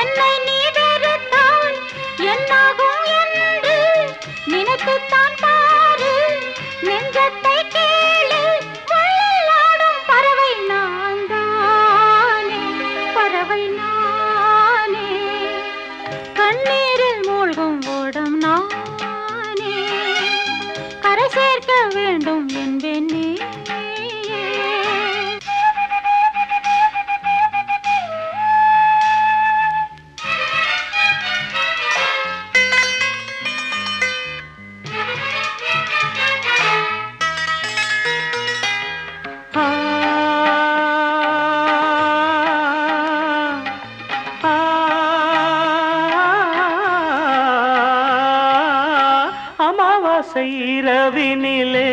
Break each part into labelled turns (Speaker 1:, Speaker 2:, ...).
Speaker 1: என்னை நீ வெறுத்தால் என்னாகும் என்று நினைத்துத்தான் பாரு. நெஞ்சத்தை கேளு
Speaker 2: வயலாடும் பறவை நான்தானே பறவை நானே. கண்ணீரில் மூழ்கும் அமாவாசை இரவினிலே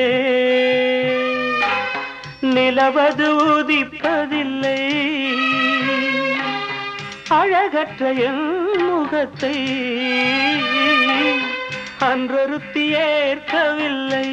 Speaker 2: நிலவது உதிப்பதில்லை. அழகற்ற என் முகத்தை அன்றொருத்தி ஏற்கவில்லை.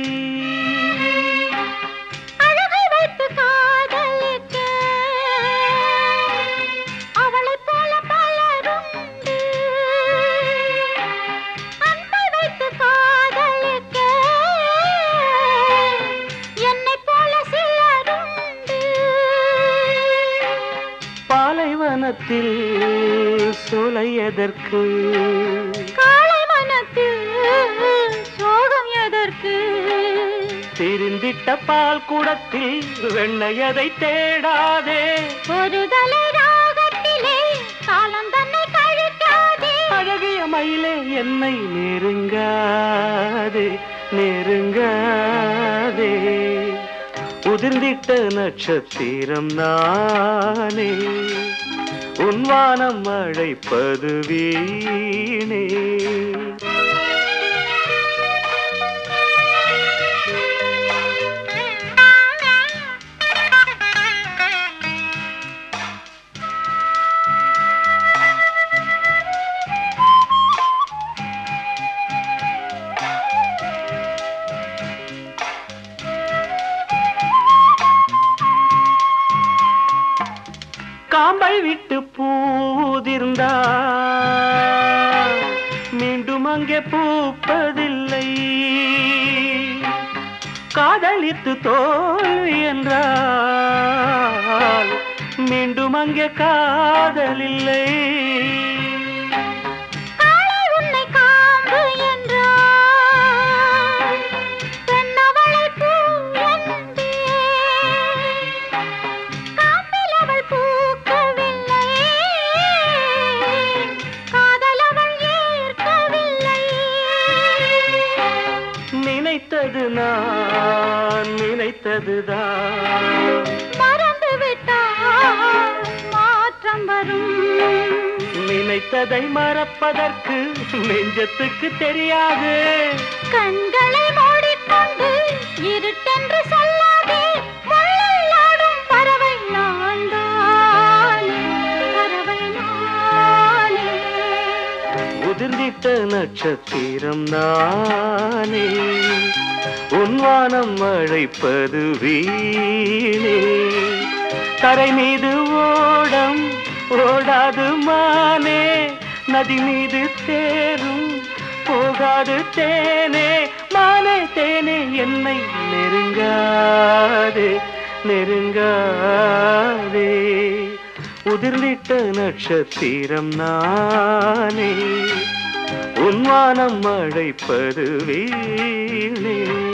Speaker 1: பாலைவனத்தில் சோலை எதற்கு
Speaker 2: காளை மனத்தில் சோகம் எதற்கு?
Speaker 1: திரிந்திட்ட பால் குடத்தில் வெண்ணையதை தேடாதே.
Speaker 2: ஒரு தலை ராகத்திலே காலம் தன்னை கழிக்காதே.
Speaker 1: அழகிய மயிலே என்னை நெருங்காதே நெருங்காதே. உதிர்ந்திட்ட நட்சத்திரம் நானே. உன்வானம் அழைப்பது வீணே. காம்பை விட்டு பூதிர்ந்தா. மீண்டும் அங்கே பூப்பதில்லை. காதலித்து தோல்வி என்றால் மீண்டும் அங்கே காதலில்லை. நான் நினைத்ததுதான்.
Speaker 2: மறந்து விட்டால் மாற்றம் வரும்.
Speaker 1: நினைத்ததை மறப்பதற்கு நெஞ்சத்துக்கு தெரியாது.
Speaker 2: கண்களை மூடிக்கொண்டு இருட்டென்று சொல்லாதே பறவை பறவை
Speaker 1: உதிர்ந்திட்ட நட்சத்திரம் நானே. உன்வானம் அழைப்பது வீணே. கரை மீது ஓடம் ஓடாது மானே. நதி மீது தேரும் போகாது தேனே. மானே தேனே என்னை நெருங்காதே நெருங்காதே. உதிர்ந்திட்ட நட்சத்திரம் நானே. உன்வானம் அழைப்பது வீணே.